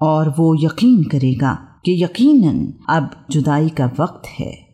اور وہ یقین کرے گا کہ یقیناً اب جدائی کا وقت ہے۔